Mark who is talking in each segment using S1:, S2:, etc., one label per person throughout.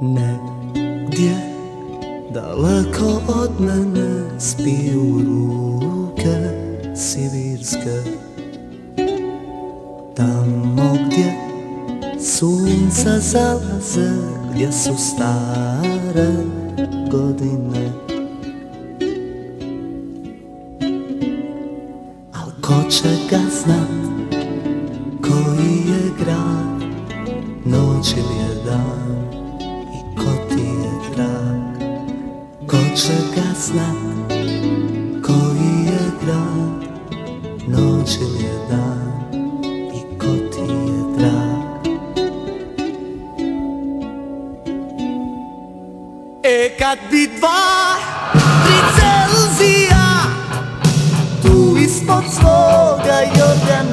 S1: Negdje daleko od mene spiju ruke sibirske Tamo gdje sunca zalaze, gdje su stare godine. Al ko će ga znat? Ga znat Koji je grad. Noć ili je dan I ko ti je drag. E kad bi dva Tri Celzija Tu ispod svoga Jordana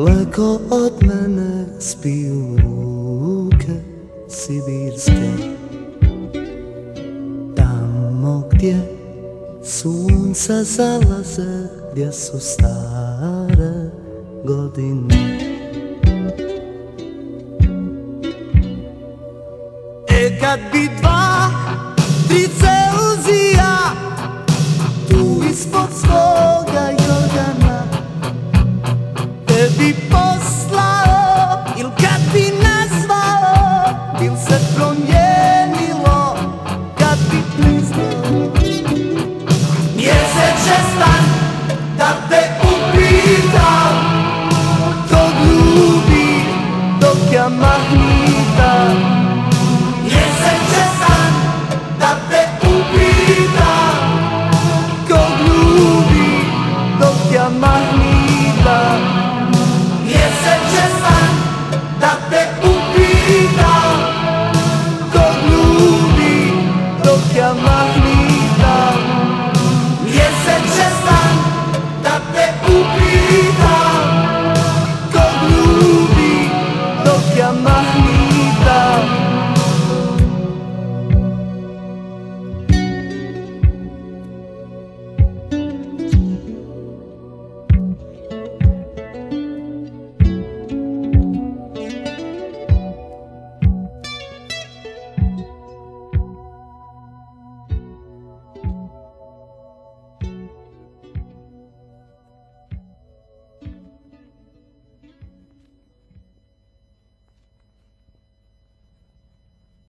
S1: Daleko od mene spiju ruke sibirske. Tamo gdje sunca zalaze Gdje su stare godine. E kad bi dva, tri celzija Tu ispod svoj ti poslao il kad ti nazvao Bil se promijenilo kad bi pliznuo